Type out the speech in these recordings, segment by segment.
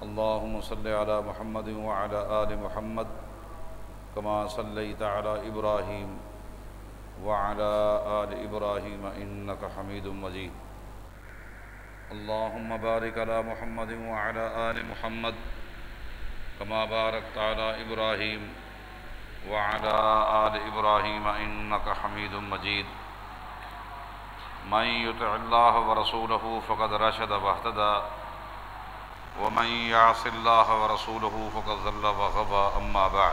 اللهم صل على محمد وعلى آل محمد كما صليت على إبراهيم وعلى آل إبراهيم إنك حميد مجيد. اللهم بارك على محمد وعلى آل محمد كما باركت على إبراهيم وعلى آل إبراهيم إنك حميد مجيد. من يطع الله ورسوله فقد رشد واهتدى. ومن يعص الله ورسوله فقد ضل وغوى أما بعد.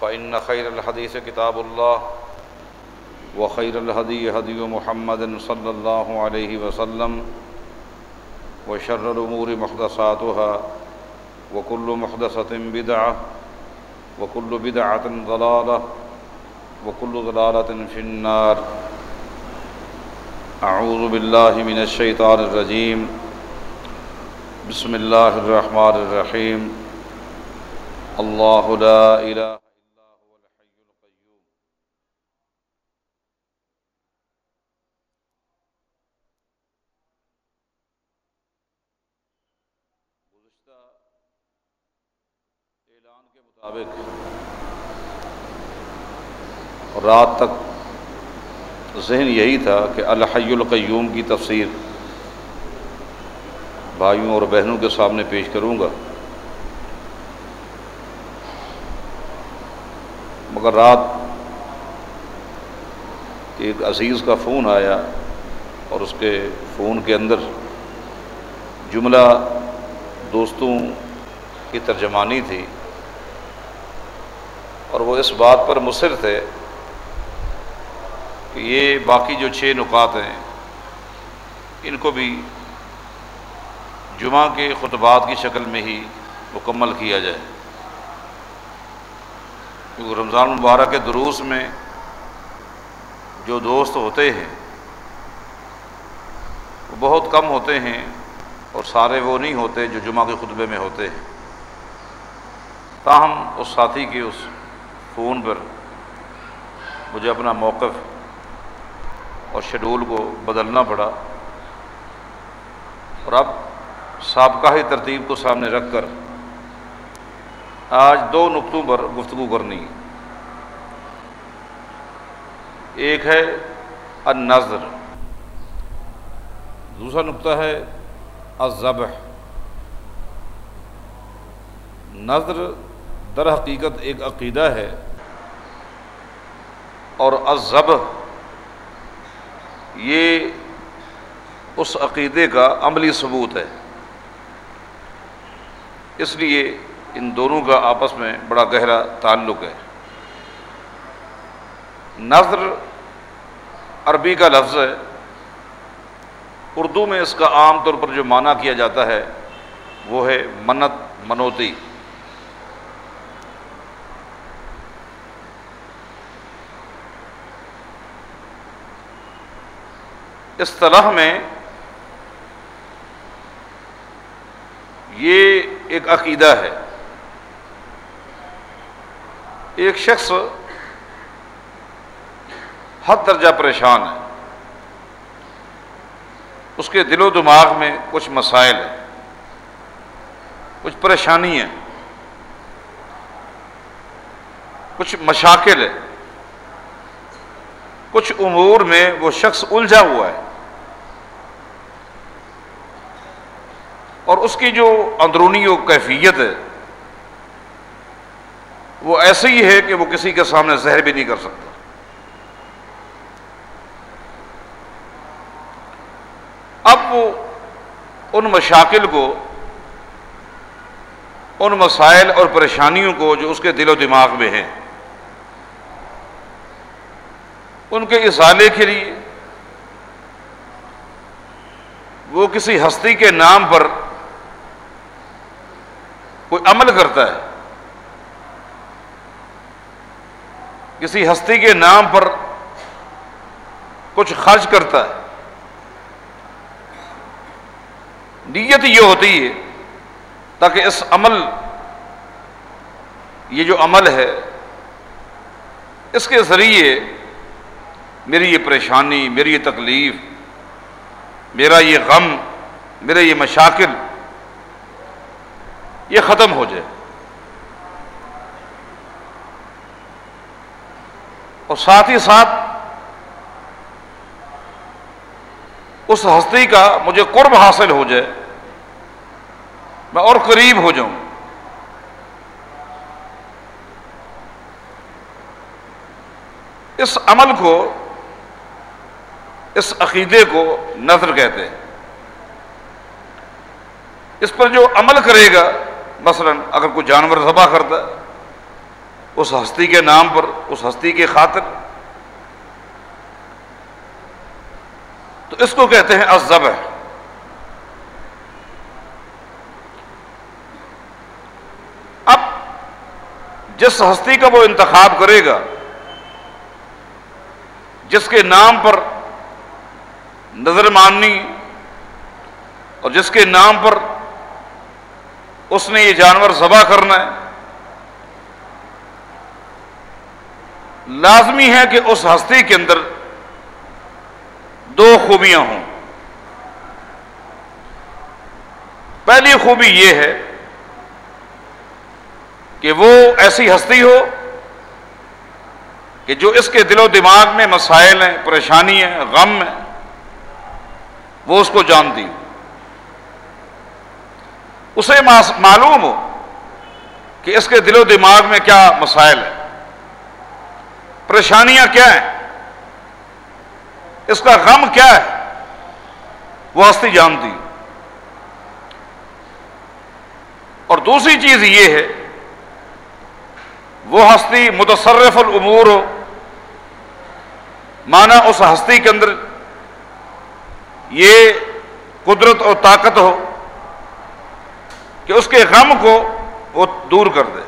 فإن خير الحديث كتاب الله، وخير الهدي هدي محمد صلى الله عليه وسلم، وشر الأمور محدثاتها، وكل محدثة بدعة، وكل بدعة ضلالة، وكل ضلالة في النار. أعوذ بالله من الشيطان الرجيم. بسم الله الرحمن الرحيم الله لا إله إلا هو الحي القيوم گزشتہ اعلان کے مطابق رات تک ذہن یہی تھا کہ الحی القیوم کی تفسیر بھائیوں اور بہنوں کے سامنے پیش کروں گا۔ مگر رات ایک عزیز کا فون آیا اور اس کے فون کے اندر جملہ دوستوں کی ترجمانی تھی اور وہ اس بات پر مصر تھے کہ یہ باقی جو چھ نکات ہیں، ان کو بھی جمعہ کے خطبات کی شکل میں ہی مکمل کیا جائے۔ کیونکہ رمضان مبارک کے دروس میں جو دوست ہوتے ہیں، وہ بہت کم ہوتے ہیں اور سارے وہ نہیں ہوتے جو جمعہ کے خطبے میں ہوتے ہیں۔ تاہم، اس ساتھی کے اس فون پر مجھے اپنا موقف اور شیڈول کو بدلنا پڑا۔ اور اب سابقہ ہی ترتیب کو سامنے رکھ کر آج دو نقطوں پر گفتگو کرنی ایک ہے النظر، دوسرا نقطہ ہے الذبح۔ نظر در حقیقت ایک عقیدہ ہے اور الذبح یہ اس عقیدے کا عملی ثبوت ہے۔ اس لیے ان دونوں کا آپس میں بڑا گہرا تعلق ہے۔ نظر عربی کا لفظ ہے۔ اردو میں اس کا عام طور پر جو معنی کیا جاتا ہے وہ ہے منت، منوتی۔ اصطلاح میں یہ ایک عقیدہ ہے۔ ایک شخص حد درجہ پریشان ہے۔ اس کے دل و دماغ میں کچھ مسائل ہیں۔ کچھ پریشانی ہے کچھ مشاکل ہے کچھ امور میں وہ شخص الجھا ہوا ہے۔ اور اس کی جو اندرونی و کیفیت ہے، وہ ایسے ہی ہے کہ وہ کسی کے سامنے زہر بھی نہیں کر سکتا۔ اب وہ ان مشاکل کو، ان مسائل اور پریشانیوں کو جو اس کے دل و دماغ میں ہیں، ان کے ازالے کے لیے، وہ کسی ہستی کے نام پر کوئی عمل کرتا ہے۔ کسی ہستی کے نام پر کچھ خرچ کرتا ہے۔ نیت یہ ہوتی ہے تاکہ اس عمل، یہ جو عمل ہے، اس کے ذریعے میری یہ پریشانی، میری یہ تکلیف، میرا یہ غم میرے یہ مشاکل یہ ختم ہو جائے۔ اور ساتھ ہی ساتھ اس ہستی کا مجھے قرب حاصل ہو جائے۔ میں اور قریب ہو جاؤں۔ اس عمل کو، اس عقیدے کو نظر کہتے ہیں۔ اس پر جو عمل کرے گا مثلا اگر کوئی جانور ذبح کرتا ہے، اس ہستی کے نام پر، اس ہستی کے خاطر، تو اس کو کہتے ہیں ازب ہے اب جس ہستی کا وہ انتخاب کرے گا، جس کے نام پر نظر ماننی اور جس کے نام پر اس نے یہ جانور ذبح کرنا ہے۔ لازمی ہے کہ اس ہستی کے اندر دو خوبیاں ہوں۔ پہلی خوبی یہ ہے کہ وہ ایسی ہستی ہو کہ جو اس کے دل و دماغ میں مسائل ہیں، پریشانی ہیں، غم ہیں، وہ اس کو جانتی اسے معلوم ہو کہ اس کے دل و دماغ میں کیا مسائل ہیں۔ پریشانیاں کیا ہیں؟ اس کا غم کیا ہے؟ وہ ہستی جانتی اور دوسری چیز یہ ہے، وہ ہستی متصرف الامور ہو۔ مانا اس ہستی کے اندر یہ قدرت اور طاقت ہو۔ کہ اس کے غم کو وہ دور کر دے۔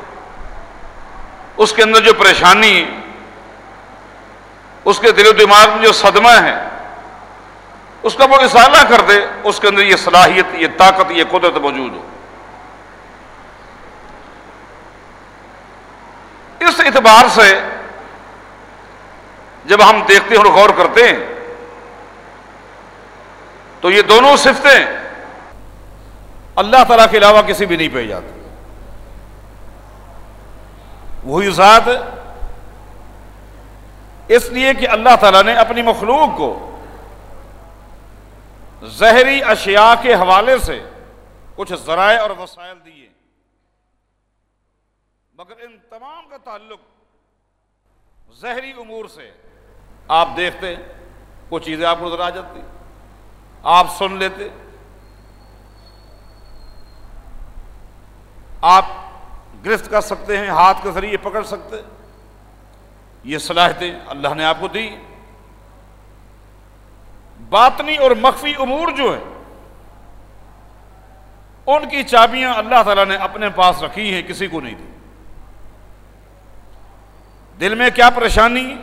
اس کے اندر جو پریشانی، اس کے دل و دماغ میں جو صدمہ ہے، اس کا وہ اصالہ کر دے، اس کے اندر یہ صلاحیت، یہ طاقت، یہ قدرت موجود ہو۔ اس اعتبار سے جب ہم دیکھتے ہیں اور غور کرتے ہیں، تو یہ دونوں صفتیں اللہ تعالیٰ کے علاوہ کسی بھی نہیں پائی جاتی وہی ذات اس لیے کہ اللہ تعالیٰ نے اپنی مخلوق کو زہری اشیاء کے حوالے سے کچھ ذرائع اور وسائل دیے۔ مگر ان تمام کا تعلق زہری امور سے۔ آپ دیکھتے وہ چیزیں آپ کو نظر آ جاتی، آپ سن لیتے آپ گرفت کر سکتے ہیں، ہاتھ کے ذریعے پکڑ سکتے یہ صلاحیتیں اللہ نے آپ کو دی۔ باطنی اور مخفی امور جو ہیں، ان کی چابیاں اللہ تعالیٰ نے اپنے پاس رکھی ہیں، کسی کو نہیں دی۔ دل میں کیا پریشانی؟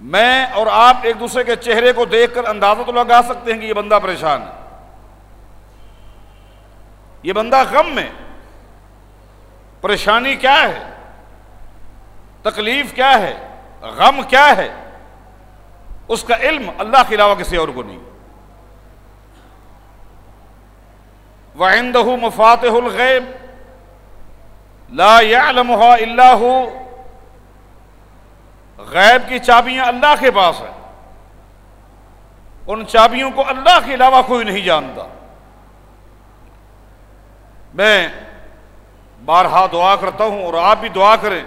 میں اور آپ ایک دوسرے کے چہرے کو دیکھ کر اندازہ تو لگا سکتے ہیں کہ یہ بندہ پریشان ہے۔ یہ بندہ غم میں پریشانی کیا ہے؟ تکلیف کیا ہے؟ غم کیا ہے؟ اس کا علم اللہ کے علاوہ کسی اور کو نہیں۔ وَعِنْدَهُ مفاتح الغیب لا يعلمها الا هو۔ غیب کی چابیاں اللہ کے پاس ہیں۔ ان چابیوں کو اللہ کے علاوہ کوئی نہیں جانتا۔ میں بارہا دعا کرتا ہوں اور آپ بھی دعا کریں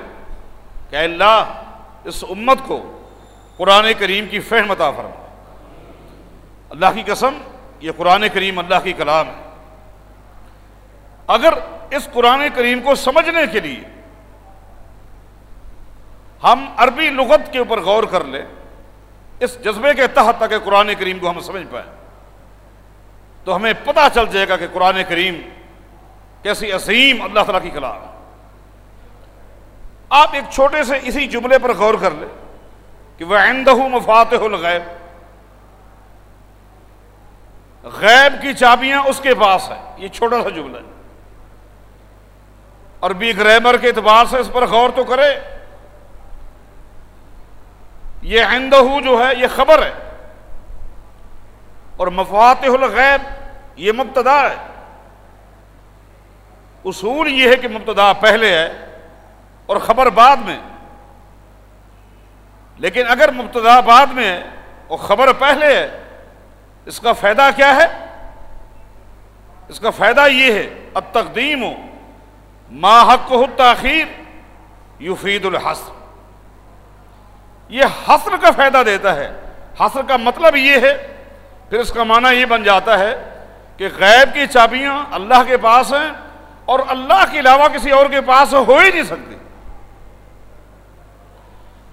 کہ اللہ اس امت کو قرآن کریم کی فہم عطا فرما اللہ کی قسم، یہ قرآن کریم اللہ کی کلام ہے۔ اگر اس قرآن کریم کو سمجھنے کے لیے ہم عربی لغت کے اوپر غور کر لیں، اس جذبے کے تحت تک قرآن کریم کو ہم سمجھ پائیں، تو ہمیں پتہ چل جائے گا کہ قرآن کریم کیسی عظیم اللہ تعالیٰ کی کلام۔ آپ ایک چھوٹے سے اسی جملے پر غور کر لیں کہ وہ آئندہ مفاتح الغیب غیب کی چابیاں اس کے پاس ہیں۔ یہ چھوٹا سا جملہ ہے۔ اور بھی گریمر کے اعتبار سے اس پر غور تو کرے یہ آئندہ جو ہے، یہ خبر ہے۔ اور مفاتح الغیب، یہ مبتدا ہے۔ اصول یہ ہے کہ مبتدا پہلے ہے اور خبر بعد میں لیکن اگر مبتدا بعد میں ہے اور خبر پہلے ہے، اس کا فائدہ کیا ہے؟ اس کا فائدہ یہ ہے اب تقدیم ہو ما حق تاخیر یفید الحسر یہ حسر کا فائدہ دیتا ہے۔ حسر کا مطلب یہ ہے، پھر اس کا معنی یہ بن جاتا ہے کہ غیب کی چابیاں اللہ کے پاس ہیں اور اللہ کے علاوہ کسی اور کے پاس ہو ہی نہیں سکتی۔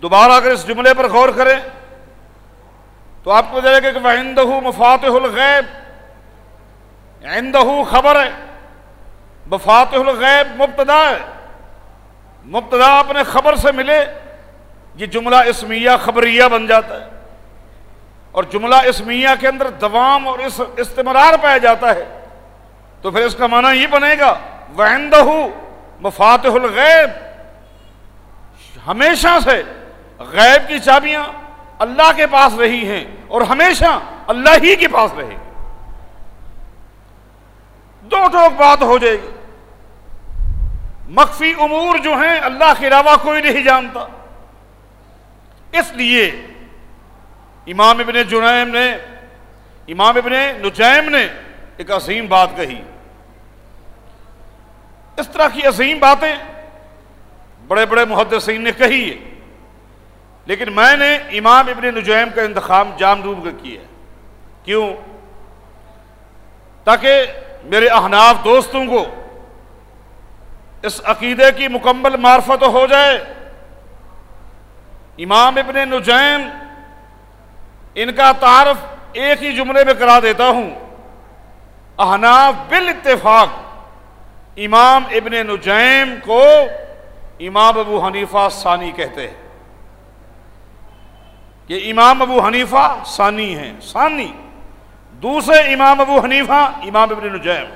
دوبارہ اگر اس جملے پر غور کریں، تو آپ کو جائے گا کہ وہ مفاتح الغیب عندہ خبر ہے مفاتح الغیب مبتدا ہے۔ مبتدا اپنے خبر سے ملے، یہ جملہ اسمیہ خبریہ بن جاتا ہے۔ اور جملہ اسمیہ کے اندر دوام اور اس استمرار پایا جاتا ہے۔ تو پھر اس کا معنی یہ بنے گا وحندہ مفاتح الغیب. ہمیشہ سے غیب کی چابیاں اللہ کے پاس رہی ہیں اور ہمیشہ اللہ ہی کے پاس رہے گی دو ٹوک بات ہو جائے گی. مخفی امور جو ہیں اللہ کے علاوہ کوئی نہیں جانتا. اس لیے امام ابن جنیم نے، امام ابن نجیم نے ایک عظیم بات کہی. اس طرح کی عظیم باتیں بڑے بڑے محدثین نے کہی ہے لیکن میں نے امام ابن نجیم کا انتخاب جام ڈوب کر کیا کیوں؟ تاکہ میرے احناف دوستوں کو اس عقیدے کی مکمل معرفت ہو جائے۔ امام ابن نجیم ان کا تعارف ایک ہی جملے میں کرا دیتا ہوں۔ احناف بال اتفاق امام ابن نجیم کو امام ابو حنیفہ ثانی کہتے ہیں۔ کہ امام ابو حنیفہ ثانی ہیں۔ ثانی۔ دوسرے امام ابو حنیفہ امام ابن نجیم۔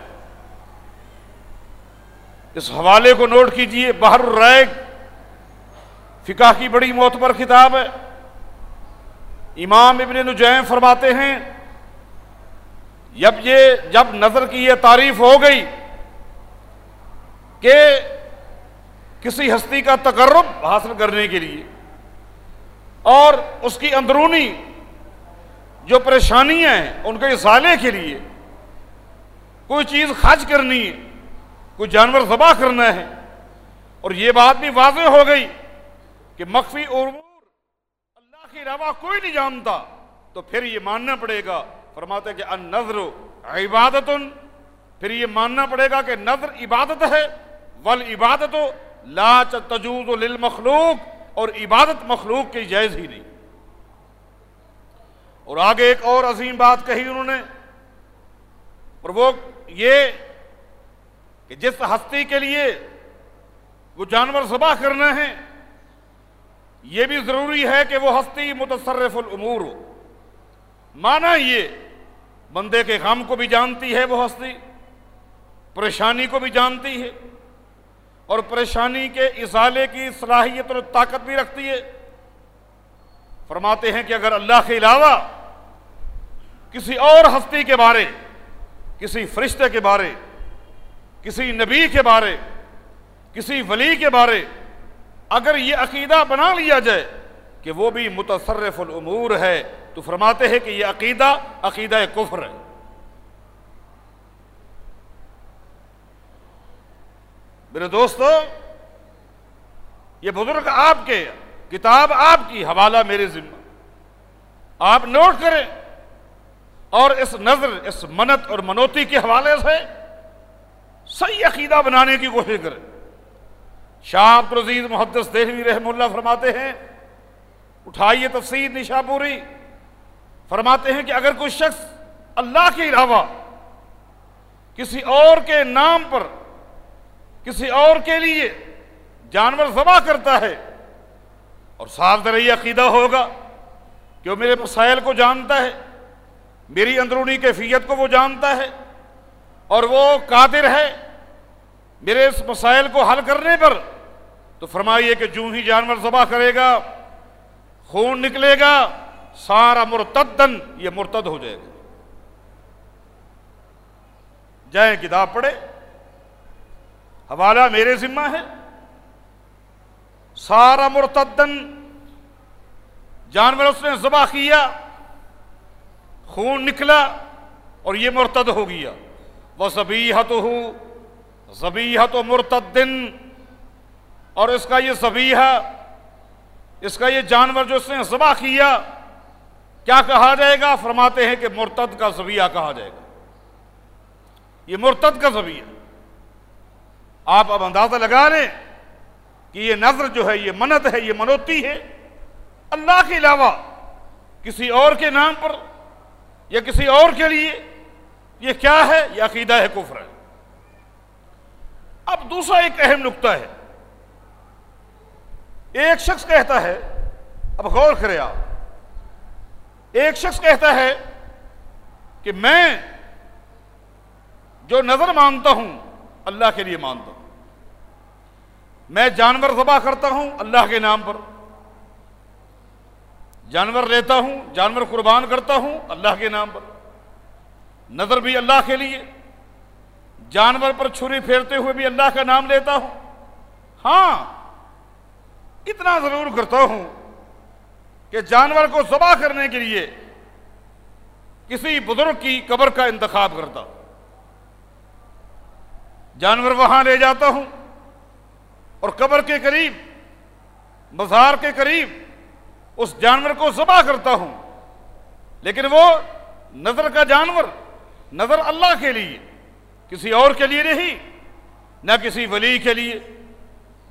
اس حوالے کو نوٹ کیجیے، بحر الریگ فقہ کی بڑی معتبر کتاب ہے۔ امام ابن نجیم فرماتے ہیں، جب یہ، جب نظر کی یہ تعریف ہو گئی کہ کسی ہستی کا تقرب حاصل کرنے کے لیے اور اس کی اندرونی جو پریشانیاں ہیں، ان کے ازالے کے لیے کوئی چیز خرچ کرنی ہے، کوئی جانور ذبح کرنا ہے۔ اور یہ بات بھی واضح ہو گئی کہ مخفی امور اللہ کے علاوہ کوئی نہیں جانتا۔ تو پھر یہ ماننا پڑے گا، فرماتے کہ ان نظر عبادت پھر یہ ماننا پڑے گا کہ نظر عبادت ہے۔ ول عبادت لا تجوز للمخلوق، اور عبادت مخلوق کی جائز ہی نہیں۔ اور آگے ایک اور عظیم بات کہی انہوں نے، اور وہ یہ کہ جس ہستی کے لیے وہ جانور ذبح کرنا ہے، یہ بھی ضروری ہے کہ وہ ہستی متصرف الامور ہو۔ مانا یہ، بندے کے غم کو بھی جانتی ہے وہ ہستی، پریشانی کو بھی جانتی ہے۔ اور پریشانی کے ازالے کی صلاحیت اور طاقت بھی رکھتی ہے۔ فرماتے ہیں کہ اگر اللہ کے علاوہ کسی اور ہستی کے بارے، کسی فرشتے کے بارے، کسی نبی کے بارے، کسی ولی کے بارے اگر یہ عقیدہ بنا لیا جائے کہ وہ بھی متصرف الامور ہے، تو فرماتے ہیں کہ یہ عقیدہ عقیدہ کفر ہے۔ میرے دوستو، یہ بزرگ آپ کے کتاب آپ کی حوالہ میرے ذمہ۔ آپ نوٹ کریں، اور اس نظر، اس منت اور منوتی کے حوالے سے صحیح عقیدہ بنانے کی کوشش کریں۔ شاہ عبد العزیز محدث دہوی رحم اللہ فرماتے ہیں، اٹھائیے تفسیر نشا پوری۔ فرماتے ہیں کہ اگر کوئی شخص اللہ کے علاوہ کسی اور کے نام پر کسی اور کے لیے جانور ذبح کرتا ہے اور صاف درئی عقیدہ ہوگا کہ وہ میرے مسائل کو جانتا ہے، میری اندرونی کیفیت کو وہ جانتا ہے اور وہ قادر ہے میرے اس مسائل کو حل کرنے پر۔ تو فرمائیے کہ جو ہی جانور ذبح کرے گا، خون نکلے گا، سارا مرتدن یہ مرتد ہو جائے گا۔ جائیں کتاب پڑھے حوالہ میرے ذمہ ہے۔ سارا مرتدن جانور اس نے ذبح کیا، خون نکلا اور یہ مرتد ہو گیا۔ وہ زبیحت ہو زبیحت و مرتدن۔ اور اس کا یہ زبیحہ، اس کا یہ جانور جو اس نے ذبح کیا کیا کہا جائے گا؟ فرماتے ہیں کہ مرتد کا زبیہ کہا جائے گا۔ یہ مرتد کا زبیہ آپ اب اندازہ لگا لیں کہ یہ نظر جو ہے، یہ منت ہے، یہ منوتی ہے۔ اللہ کے علاوہ کسی اور کے نام پر یا کسی اور کے لیے یہ کیا ہے؟ یہ عقیدہ ہے کفر ہے۔ اب دوسرا ایک اہم نقطہ ہے۔ ایک شخص کہتا ہے، اب غور کرے آپ۔ ایک شخص کہتا ہے کہ میں جو نظر مانتا ہوں، اللہ کے لیے مانتا ہوں۔ میں جانور ذبح کرتا ہوں اللہ کے نام پر۔ جانور لیتا ہوں، جانور قربان کرتا ہوں اللہ کے نام پر۔ نظر بھی اللہ کے لیے۔ جانور پر چھری پھیرتے ہوئے بھی اللہ کا نام لیتا ہوں۔ ہاں اتنا ضرور کرتا ہوں کہ جانور کو ذبح کرنے کے لیے کسی بزرگ کی قبر کا انتخاب کرتا ہوں۔ جانور وہاں لے جاتا ہوں۔ اور قبر کے قریب، مزار کے قریب اس جانور کو ذبح کرتا ہوں۔ لیکن وہ نظر کا جانور، نظر اللہ کے لیے، کسی اور کے لیے نہیں، نہ کسی ولی کے لیے،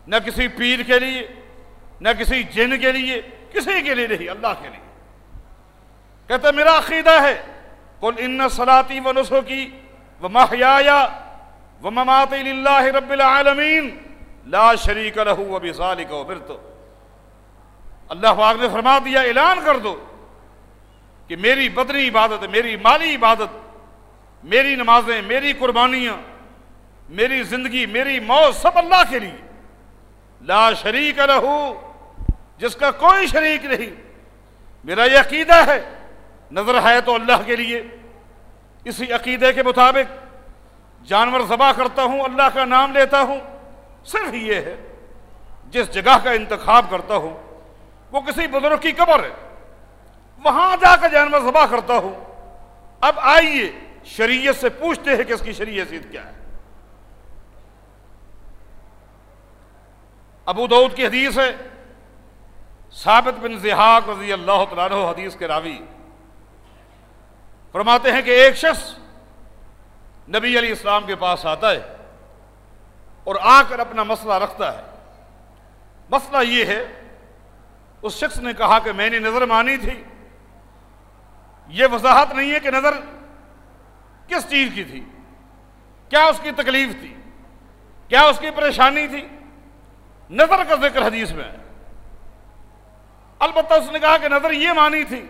نہ کسی پیر کے لیے، نہ کسی جن کے لیے، کسی کے لیے نہیں، اللہ کے لیے۔ کہتا میرا عقیدہ ہے کل ان سلاتی و نسو کی وہ محیا و ممات اللہ رب العالمین۔ لا شریک لہو و بذالک و برتو اللہ پاک نے فرما دیا، اعلان کر دو کہ میری بدنی عبادت، میری مالی عبادت، میری نمازیں، میری قربانیاں، میری زندگی، میری موت، سب اللہ کے لیے۔ لا شریک لہو جس کا کوئی شریک نہیں۔ میرا یہ عقیدہ ہے، نظر ہے تو اللہ کے لیے۔ اسی عقیدے کے مطابق جانور ذبح کرتا ہوں، اللہ کا نام لیتا ہوں۔ صرف یہ ہے، جس جگہ کا انتخاب کرتا ہوں، وہ کسی بزرگ کی قبر ہے۔ وہاں جا کر جانور ذبح کرتا ہوں۔ اب آئیے، شریعت سے پوچھتے ہیں کہ اس کی شریعت کیا ہے۔ ابو دعود کی حدیث ہے، ثابت بن زحاق رضی اللہ تعالیٰ حدیث کے راوی۔ فرماتے ہیں کہ ایک شخص نبی علیہ السلام کے پاس آتا ہے۔ اور آ کر اپنا مسئلہ رکھتا ہے۔ مسئلہ یہ ہے، اس شخص نے کہا کہ میں نے نظر مانی تھی۔ یہ وضاحت نہیں ہے کہ نظر کس چیز کی تھی۔ کیا اس کی تکلیف تھی؟ کیا اس کی پریشانی تھی؟ نظر کا ذکر حدیث میں ہے۔ البتہ اس نے کہا کہ نظر یہ مانی تھی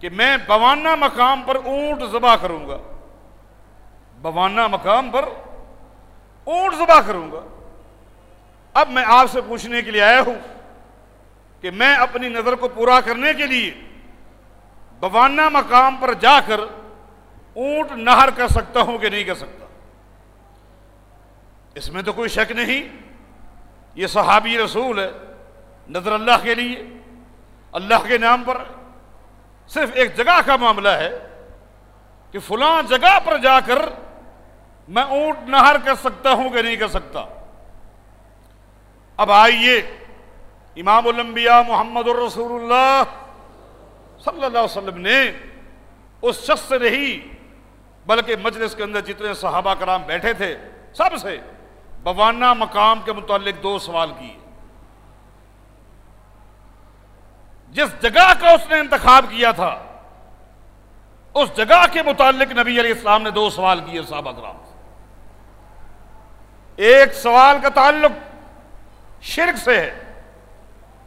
کہ میں بوانہ مقام پر اونٹ ذبح کروں گا۔ بوانہ مقام پر اونٹ ذبح کروں گا۔ اب میں آپ سے پوچھنے کے لیے آیا ہوں کہ میں اپنی نظر کو پورا کرنے کے لیے بوانہ مقام پر جا کر اونٹ نہر کر سکتا ہوں کہ نہیں کر سکتا۔ اس میں تو کوئی شک نہیں، یہ صحابی رسول ہے، نظر اللہ کے لیے، اللہ کے نام پر۔ صرف ایک جگہ کا معاملہ ہے کہ فلاں جگہ پر جا کر میں اونٹ نہر کر سکتا ہوں کہ نہیں کر سکتا؟ اب آئیے، امام الانبیاء محمد الرسول اللہ صلی اللہ علیہ وسلم نے اس شخص سے نہیں، بلکہ مجلس کے اندر جتنے صحابہ کرام بیٹھے تھے، سب سے بوانہ مقام کے متعلق دو سوال کیے۔ جس جگہ کا اس نے انتخاب کیا تھا، اس جگہ کے متعلق نبی علیہ السلام نے دو سوال کیے صحابہ کرام سے۔ ایک سوال کا تعلق شرک سے ہے۔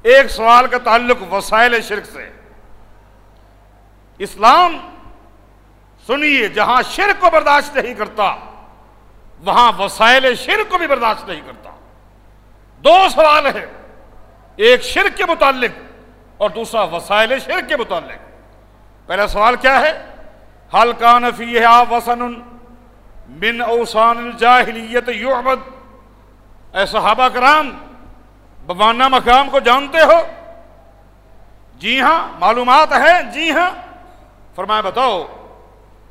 ایک سوال کا تعلق وسائل شرک سے ہے۔ اسلام، سنیے، جہاں شرک کو برداشت نہیں کرتا، وہاں وسائل شرک کو بھی برداشت نہیں کرتا۔ دو سوال ہے ایک شرک کے متعلق اور دوسرا وسائل شرک کے متعلق۔ پہلا سوال کیا ہے؟ حل کان فیہا وسن من اوسان الجاہلیت یعبد۔ اے صحابہ کرام بوانہ مقام کو جانتے ہو؟ جی ہاں معلومات ہے جی ہاں۔ فرمایا، بتاؤ،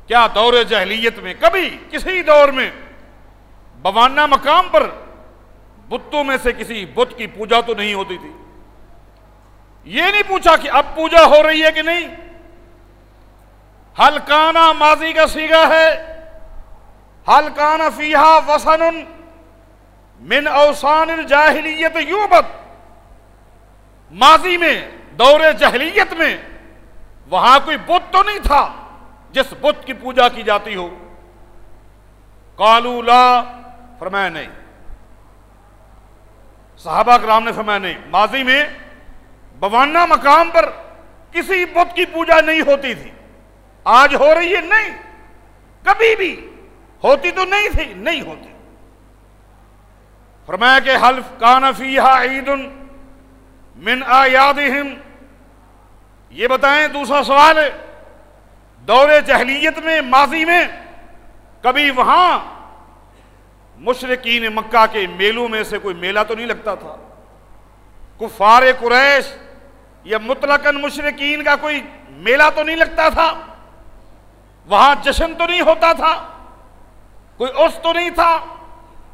کیا دور جہلیت میں کبھی کسی دور میں بوانہ مقام پر بتوں میں سے کسی بت کی پوجا تو نہیں ہوتی تھی؟ یہ نہیں پوچھا کہ اب پوجا ہو رہی ہے کہ نہیں؟ ہلکانہ ماضی کا سیگا ہے ہلکانہ فیہا وسن من اوسان الجاہلیت یوبت ماضی میں، دور جہلیت میں، وہاں کوئی بت تو نہیں تھا جس بت کی پوجا کی جاتی ہو۔ کالو لا، فرمایا نہیں۔ صحابہ کرام نے فرمایا نہیں۔ ماضی میں بوانہ مقام پر کسی بت کی پوجا نہیں ہوتی تھی۔ آج ہو رہی ہے نہیں۔ کبھی بھی ہوتی تو نہیں تھی، نہیں ہوتی۔ فرمایا کہ حلف کان فیہا عید من آیادہم۔ یہ بتائیں، دوسرا سوال ہے، دور جہلیت میں، ماضی میں کبھی وہاں مشرقین مکہ کے میلوں میں سے کوئی میلہ تو نہیں لگتا تھا؟ کفار قریش یا مطلقاً مشرقین کا کوئی میلہ تو نہیں لگتا تھا؟ وہاں جشن تو نہیں ہوتا تھا؟ کوئی اس تو نہیں تھا؟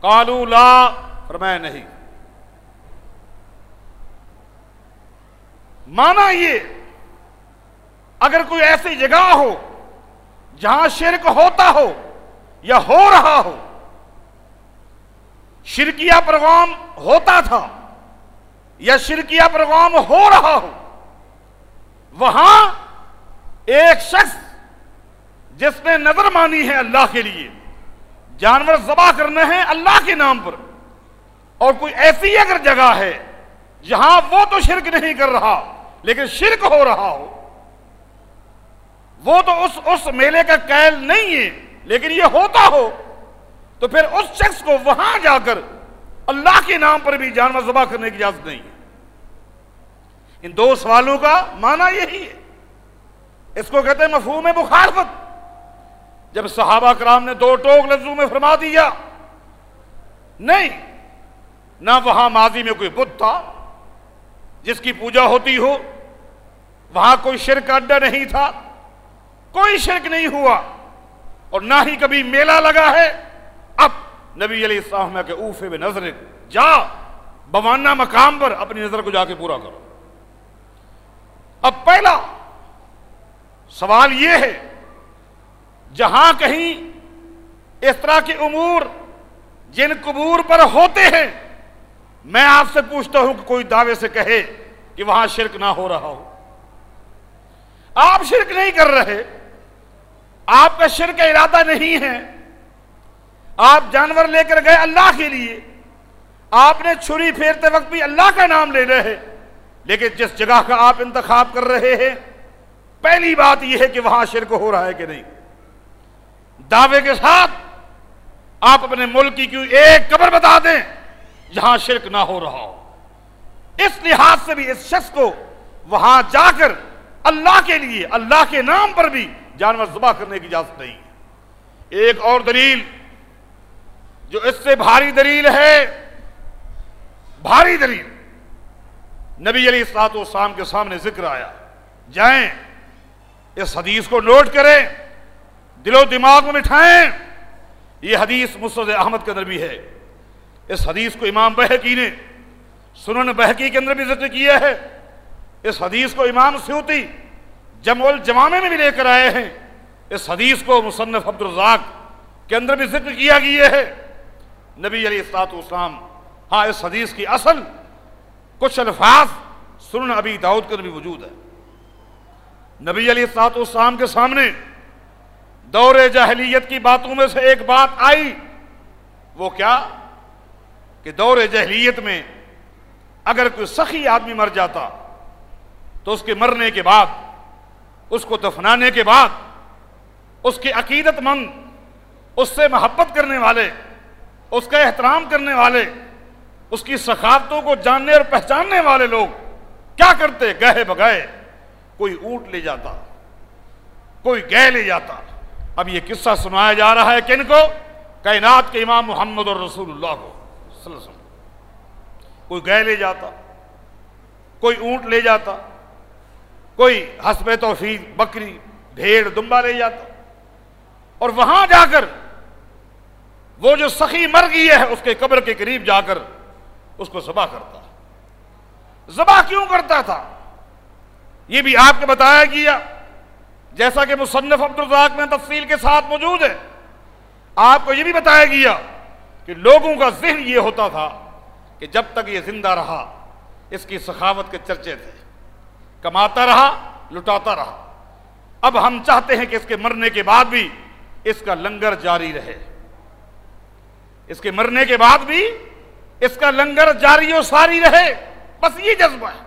کالو لا، فرمایا نہیں۔ مانا یہ، اگر کوئی ایسی جگہ ہو جہاں شرک ہوتا ہو یا ہو رہا ہو، شرکیہ پروگرام ہوتا تھا یا شرکیہ پروگرام ہو رہا ہو، وہاں ایک شخص جس نے نظر مانی ہے اللہ کے لیے۔ جانور ذبح کرنے ہیں اللہ کے نام پر۔ اور کوئی ایسی اگر جگہ ہے جہاں وہ تو شرک نہیں کر رہا، لیکن شرک ہو رہا ہو۔ وہ تو اس اس میلے کا قیل نہیں ہے، لیکن یہ ہوتا ہو۔ تو پھر اس شخص کو وہاں جا کر اللہ کے نام پر بھی جانور ذبح کرنے کی اجازت نہیں ہے۔ ان دو سوالوں کا معنی یہی ہے۔ اس کو کہتے ہیں مفہوم مخالفت جب صحابہ کرام نے دو ٹوک لفظوں میں فرما دیا، نہیں، نہ وہاں ماضی میں کوئی بت تھا جس کی پوجا ہوتی ہو، وہاں کوئی شرک اڈا نہیں تھا، کوئی شرک نہیں ہوا، اور نہ ہی کبھی میلہ لگا ہے۔ اب نبی علیہ السلام کے اوفے میں نظر، جا، بوانہ مقام پر اپنی نظر کو جا کے پورا کرو۔ اب پہلا سوال یہ ہے جہاں کہیں اس طرح کے امور جن قبور پر ہوتے ہیں، میں آپ سے پوچھتا ہوں کہ کوئی دعوے سے کہے کہ وہاں شرک نہ ہو رہا ہو۔ آپ شرک نہیں کر رہے۔ آپ کا شرک کا ارادہ نہیں ہے۔ آپ جانور لے کر گئے اللہ کے لیے۔ آپ نے چھری پھیرتے وقت بھی اللہ کا نام لے رہے لیکن جس جگہ کا آپ انتخاب کر رہے ہیں، پہلی بات یہ ہے کہ وہاں شرک ہو رہا ہے کہ نہیں۔ دعوے کے ساتھ آپ اپنے ملک کی کیوں ایک قبر بتا دیں جہاں شرک نہ ہو رہا ہو؟ اس لحاظ سے بھی اس شخص کو وہاں جا کر اللہ کے لیے، اللہ کے نام پر بھی جانور ذبح کرنے کی اجازت نہیں ایک اور دلیل جو اس سے بھاری دلیل ہے، بھاری دلیل نبی علی السلاط والسلام کے سامنے ذکر آیا۔ جائیں، اس حدیث کو نوٹ کریں۔ دل و دماغ میں مٹھائیں یہ حدیث مسرد احمد کے اندر بھی ہے۔ اس حدیث کو امام بحقی نے سنن بحقی کے اندر بھی ذکر کیا ہے۔ اس حدیث کو امام سیوتی جمع الجمامے میں بھی لے کر آئے ہیں۔ اس حدیث کو مصنف عبد الرزاق کے اندر بھی ذکر کیا گیا ہے۔ نبی علیہ السلاط اسلام ہاں اس حدیث کی اصل کچھ الفاظ سنن ابی داؤد کے اندر بھی وجود ہے نبی علیہ السلاط اسلام کے سامنے دور جاہلیت کی باتوں میں سے ایک بات آئی۔ وہ کیا؟ کہ دور جہلیت میں اگر کوئی سخی آدمی مر جاتا، تو اس کے مرنے کے بعد، اس کو دفنانے کے بعد، اس کے عقیدت مند، اس سے محبت کرنے والے، اس کا احترام کرنے والے، اس کی ثقافتوں کو جاننے اور پہچاننے والے لوگ کیا کرتے؟ گہے بگائے کوئی اونٹ لے جاتا، کوئی گہ لے جاتا۔ اب یہ قصہ سنایا جا رہا ہے کن کو کائنات کے امام محمد اور رسول اللہ کو صلی اللہ علیہ وسلم۔ کوئی گہ لے جاتا، کوئی اونٹ لے جاتا، کوئی حسب توفیق، بکری، بھیڑ، دمبا لے جاتا۔ اور وہاں جا کر وہ جو سخی مر گئی ہے، اس کے قبر کے قریب جا کر اس کو ذبح کرتا۔ ذبح کیوں کرتا تھا؟ یہ بھی آپ کے بتایا گیا۔ جیسا کہ مصنف عبد الرزاق میں تفصیل کے ساتھ موجود ہے۔ آپ کو یہ بھی بتایا گیا کہ لوگوں کا ذہن یہ ہوتا تھا کہ جب تک یہ زندہ رہا، اس کی سخاوت کے چرچے تھے۔ کماتا رہا، لٹاتا رہا۔ اب ہم چاہتے ہیں کہ اس کے مرنے کے بعد بھی اس کا لنگر جاری رہے۔ اس کے مرنے کے بعد بھی اس کا لنگر جاری و ساری رہے۔ بس یہ جذبہ ہے۔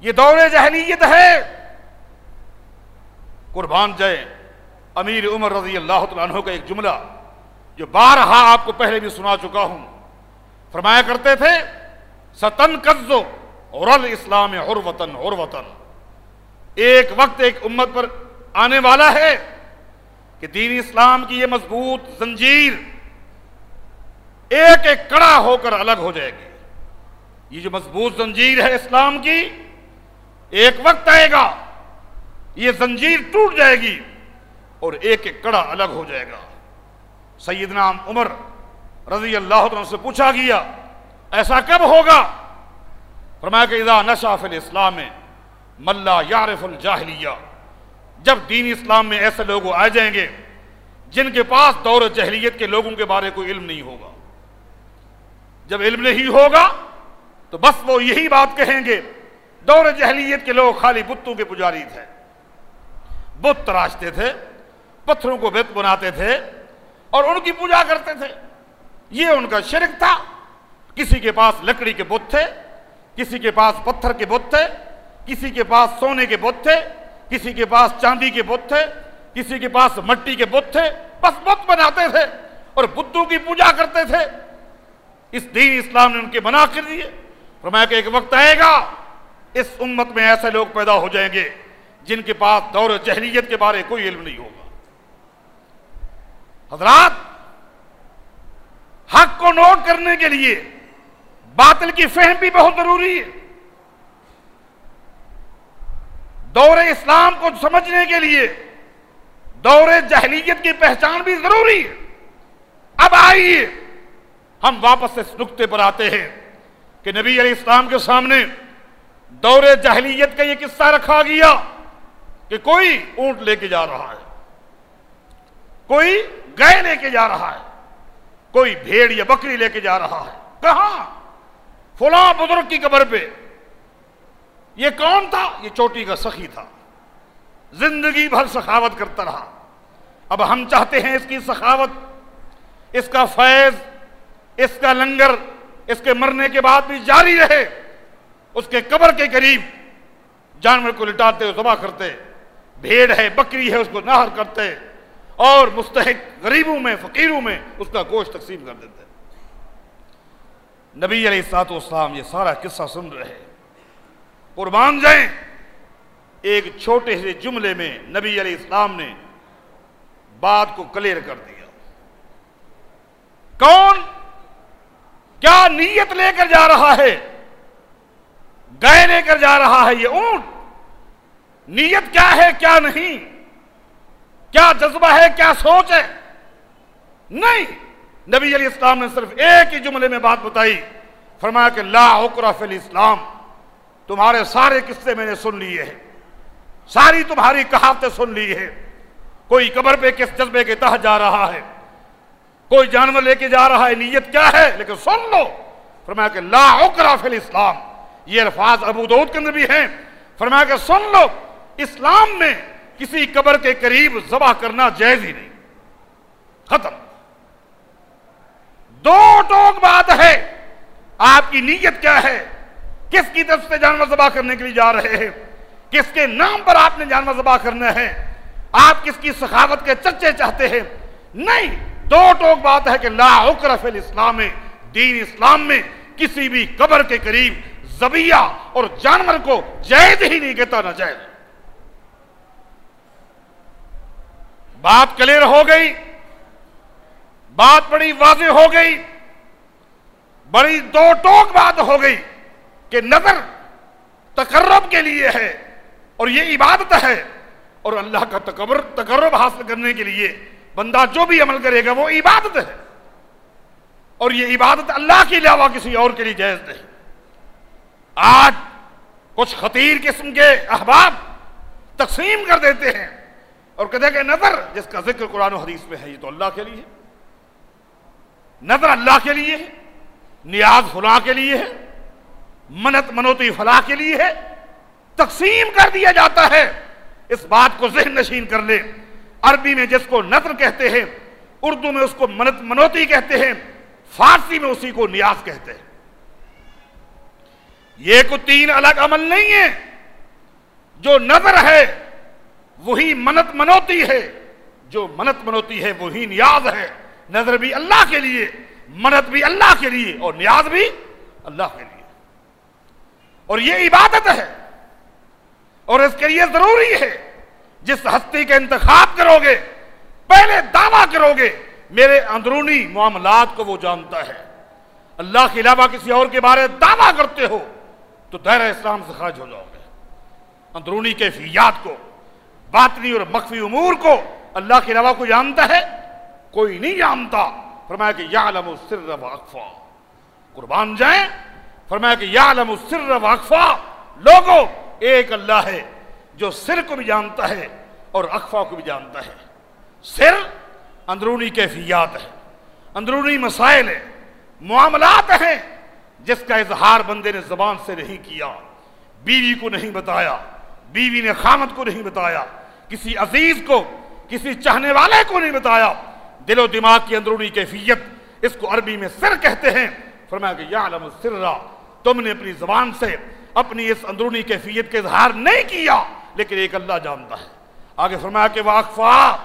یہ دور جہلیت ہے۔ قربان جائے امیر عمر رضی اللہ عنہ کا ایک جملہ جو بارہا آپ کو پہلے بھی سنا چکا ہوں۔ فرمایا کرتے تھے ستن قزو اور اسلام اور وطن ایک وقت ایک امت پر آنے والا ہے کہ دین اسلام کی یہ مضبوط زنجیر ایک ایک کڑا ہو کر الگ ہو جائے گی۔ یہ جو مضبوط زنجیر ہے اسلام کی، ایک وقت آئے گا یہ زنجیر ٹوٹ جائے گی اور ایک ایک کڑا الگ ہو جائے گا۔ سیدنا عمر رضی اللہ عنہ سے پوچھا گیا، ایسا کب ہوگا؟ فرمایا کہ اذا نشا فی الاسلام ملا یعرف الجاہلیہ۔ جب دین اسلام میں ایسے لوگ آ جائیں گے جن کے پاس دور جہلیت کے لوگوں کے بارے کوئی علم نہیں ہوگا۔ جب علم نہیں ہوگا تو بس وہ یہی بات کہیں گے، دور جہلیت کے لوگ خالی بتوں کے پجاری تھے بت تراشتے تھے، پتھروں کو بت بناتے تھے اور ان کی پوجا کرتے تھے۔ یہ ان کا شرک تھا۔ کسی کے پاس لکڑی کے بت تھے، کسی کے پاس پتھر کے بت تھے، کسی کے پاس سونے کے بت تھے، کسی کے پاس چاندی کے بت تھے، کسی کے پاس مٹی کے بت تھے۔ بس بت بناتے تھے اور بدھوں کی پوجا کرتے تھے۔ اس دین اسلام نے ان کے بنا کر دیے۔ فرمایا کہ ایک وقت آئے گا، اس امت میں ایسے لوگ پیدا ہو جائیں گے۔ جن کے پاس دور جہلیت کے بارے کوئی علم نہیں ہوگا۔ حضرات، حق کو نوٹ کرنے کے لیے باطل کی فہم بھی بہت ضروری ہے۔ دور اسلام کو سمجھنے کے لیے دور جہلیت کی پہچان بھی ضروری ہے۔ اب آئیے، ہم واپس اس نقطے پر آتے ہیں کہ نبی علیہ السلام کے سامنے دور جہلیت کا یہ قصہ رکھا گیا۔ کہ کوئی اونٹ لے کے جا رہا ہے، کوئی گائے لے کے جا رہا ہے، کوئی بھیڑ یا بکری لے کے جا رہا ہے۔ کہاں؟ فلاں بزرگ کی قبر پہ۔ یہ کون تھا؟ یہ چوٹی کا سخی تھا۔ زندگی بھر سخاوت کرتا رہا۔ اب ہم چاہتے ہیں اس کی سخاوت، اس کا فیض، اس کا لنگر، اس کے مرنے کے بعد بھی جاری رہے۔ اس کے قبر کے قریب جانور کو لٹاتے، ذبح کرتے۔ بھیڑ ہے، بکری ہے، اس کو نہر کرتے اور مستحق غریبوں میں، فقیروں میں اس کا گوشت تقسیم کر دیتے نبی علیہ السلاط والسلام یہ سارا قصہ سن رہے قربان جائیں۔ ایک چھوٹے سے جملے میں نبی علیہ السلام نے بات کو کلیئر کر دیا۔ کون کیا نیت لے کر جا رہا ہے؟ گائے لے کر جا رہا ہے یہ اونٹ۔ نیت کیا ہے کیا نہیں؟ کیا جذبہ ہے کیا سوچ ہے؟ نہیں۔ نبی علیہ السلام نے صرف ایک ہی جملے میں بات بتائی، فرمایا کہ لا حکر فی الاسلام، تمہارے سارے قصے میں نے سن لیے ہیں، ساری تمہاری کہاوتیں سن لی ہے کوئی قبر پہ کس جذبے کے تحت جا رہا ہے؟ کوئی جانور لے کے جا رہا ہے، نیت کیا ہے؟ لیکن سن لو۔ فرمایا کہ لا حکر فی الاسلام، یہ الفاظ ابو دعود کے اندر بھی ہیں۔ فرمایا کہ سن لو۔ اسلام میں کسی قبر کے قریب ذبح کرنا جائز ہی نہیں۔ ختم۔ دو ٹوک بات ہے۔ آپ کی نیت کیا ہے؟ کس کی طرف سے جانور ذبح کرنے کے لیے جا رہے ہیں؟ کس کے نام پر آپ نے جانور ذبح کرنا ہے؟ آپ کس کی سخاوت کے چچے چاہتے ہیں؟ نہیں، دو ٹوک بات ہے کہ لا اکرف الاسلام، دین اسلام میں کسی بھی قبر کے قریب زبیہ اور جانور کو جائز ہی نہیں کہتا نہ جائز بات کلیئر ہو گئی۔ بات بڑی واضح ہو گئی۔ بڑی دو ٹوک بات ہو گئی کہ نظر تقرب کے لیے ہے اور یہ عبادت ہے۔ اور اللہ کا تکبر، تقرب حاصل کرنے کے لیے بندہ جو بھی عمل کرے گا وہ عبادت ہے۔ اور یہ عبادت اللہ کے علاوہ کسی اور کے لیے جائز نہیں۔ آج کچھ خطیر قسم کے احباب تقسیم کر دیتے ہیں۔ اور کہتے ہیں کہ نظر، جس کا ذکر قرآن و حدیث میں ہے، یہ تو اللہ کے لیے ہے۔ نظر اللہ کے لیے ہے، نیاز فلاں کے لیے ہے، منت منوتی فلاح کے لیے ہے، تقسیم کر دیا جاتا ہے۔ اس بات کو ذہن نشین کر لے عربی میں جس کو نظر کہتے ہیں، اردو میں اس کو منت منوتی کہتے ہیں، فارسی میں اسی کو نیاز کہتے ہیں۔ یہ کو تین الگ عمل نہیں ہے جو نظر ہے وہی منت منوتی ہے۔ جو منت منوتی ہے، وہی نیاز ہے۔ نظر بھی اللہ کے لیے، منت بھی اللہ کے لیے اور نیاز بھی اللہ کے لیے۔ اور یہ عبادت ہے۔ اور اس کے لیے ضروری ہے۔ جس ہستی کا انتخاب کرو گے پہلے دعویٰ کرو گے میرے اندرونی معاملات کو وہ جانتا ہے۔ اللہ کے علاوہ کسی اور کے بارے دعویٰ کرتے ہو، تو دائرہ اسلام سے خارج ہو جاؤ گے۔ اندرونی کیفیات کو۔ باطنی اور مخفی امور کو اللہ کے علاوہ کو جانتا ہے؟ کوئی نہیں جانتا۔ فرمایا کہ یعلم السر و اخفا۔ قربان جائیں۔ فرمایا کہ یعلم السر و اخفا۔ لوگوں ایک اللہ ہے جو سر کو بھی جانتا ہے اور اخفا کو بھی جانتا ہے۔ سر اندرونی کیفیات ہے، اندرونی مسائل ہے معاملات ہیں، جس کا اظہار بندے نے زبان سے نہیں کیا، بیوی کو نہیں بتایا، بیوی نے خامت کو نہیں بتایا کسی عزیز کو، کسی چاہنے والے کو نہیں بتایا۔ دل و دماغ کی اندرونی کیفیت، اس کو عربی میں سر کہتے ہیں۔ فرمایا کہ یعلم السر، تم نے اپنی زبان سے اپنی اس اندرونی کیفیت کے اظہار نہیں کیا، لیکن ایک اللہ جانتا ہے۔ آگے فرمایا کہ واقفا،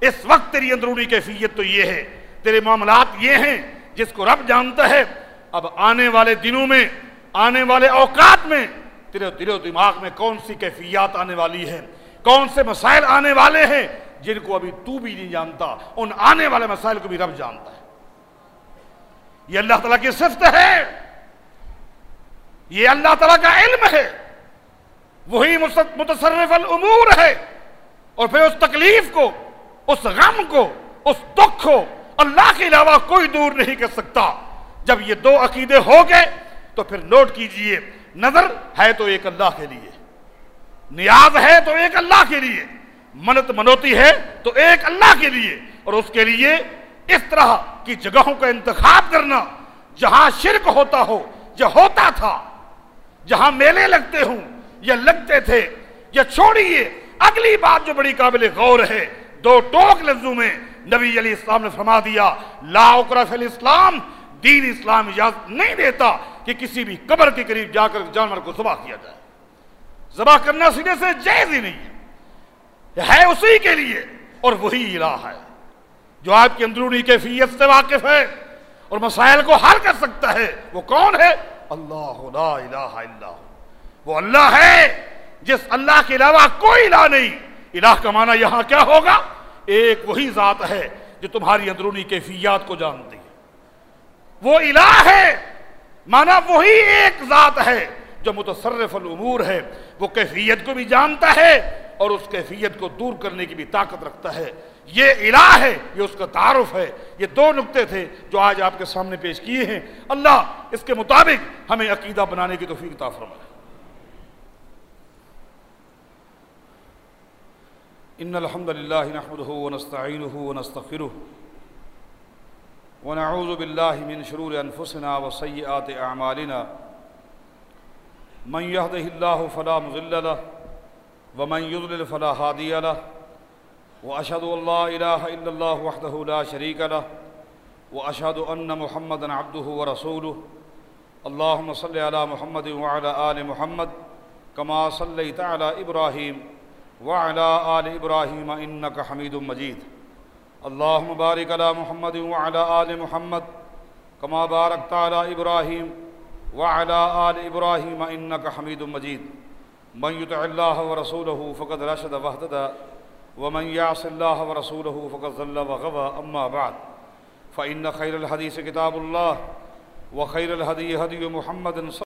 اس وقت تیری اندرونی کیفیت تو یہ ہے، تیرے معاملات یہ ہیں، جس کو رب جانتا ہے۔ اب آنے والے دنوں میں، آنے والے اوقات میں تیرے دل و دماغ میں کون سی کیفیات آنے والی ہے کون سے مسائل آنے والے ہیں جن کو ابھی تو بھی نہیں جانتا؟ ان آنے والے مسائل کو بھی رب جانتا ہے۔ یہ اللہ تعالیٰ کی صفت ہے۔ یہ اللہ تعالیٰ کا علم ہے۔ وہی متصرف الامور ہے۔ اور پھر اس تکلیف کو، اس غم کو، اس دکھ کو اللہ کے علاوہ کوئی دور نہیں کر سکتا۔ جب یہ دو عقیدے ہو گئے تو پھر نوٹ کیجیے، نظر ہے تو ایک اللہ کے لیے۔ نیاز ہے تو ایک اللہ کے لیے۔ منت منوتی ہے تو ایک اللہ کے لیے۔ اور اس کے لیے اس طرح کی جگہوں کا انتخاب کرنا، جہاں شرک ہوتا ہو، یا ہوتا تھا، جہاں میلے لگتے ہوں، یا لگتے تھے، یا چھوڑیے۔ اگلی بات جو بڑی قابل غور ہے، دو ٹوک لفظوں میں نبی علیہ السلام نے فرما دیا، لا اکرف الاسلام، دین اسلام اجازت نہیں دیتا کہ کسی بھی قبر کے قریب جا کر جانور کو ذبح کیا جائے۔ ذبح کرنا سیدھے سے جائز ہی نہیں ہے۔ ہے اسی کے لیے اور وہی الہ ہے جو آپ کی اندرونی کیفیت سے واقف ہے اور مسائل کو حل کر سکتا ہے۔ وہ کون ہے؟ اللہ، لا الہ الا وہ اللہ ہے جس اللہ کے علاوہ کوئی الہ نہیں۔ الہ کا معنی یہاں کیا ہوگا؟ ایک وہی ذات ہے جو تمہاری اندرونی کیفیات کو جانتی ہے۔ وہ الہ ہے۔ مانا وہی ایک ذات ہے جو متصرف الامور ہے۔ وہ کیفیت کو بھی جانتا ہے اور اس کیفیت کو دور کرنے کی بھی طاقت رکھتا ہے۔ یہ الہ ہے، یہ اس کا تعارف ہے۔ یہ دو نقطے تھے جو آج آپ کے سامنے پیش کیے ہیں۔ اللہ اس کے مطابق ہمیں عقیدہ بنانے کی توفیق عطا فرمائے۔ ان الحمد لله نحمده ونستعينه ونستغفره ونعوذ بالله من شرور انفسنا وسيئات اعمالنا۔ من يهده الله فلا مضل له ومن يضلل فلا هادي له واشهد ان لا اله الا الله وحده لا شريك له واشهد ان محمدا عبده ورسوله اللهم صل على محمد وعلى ال محمد كما صليت على ابراهيم وعلى ال ابراهيم انك حميد مجيد اللهم بارك على محمد وعلى ال محمد كما باركت على ابراهيم وعلى آل إبراهيم إنك حميد مجيد. من يطع الله ورسوله فقد رشد واهتدى. ومن يعص الله ورسوله فقد ضل وغوى. أما بعد فإن خير الحديث كتاب الله وخير الهدي هدي محمد صلى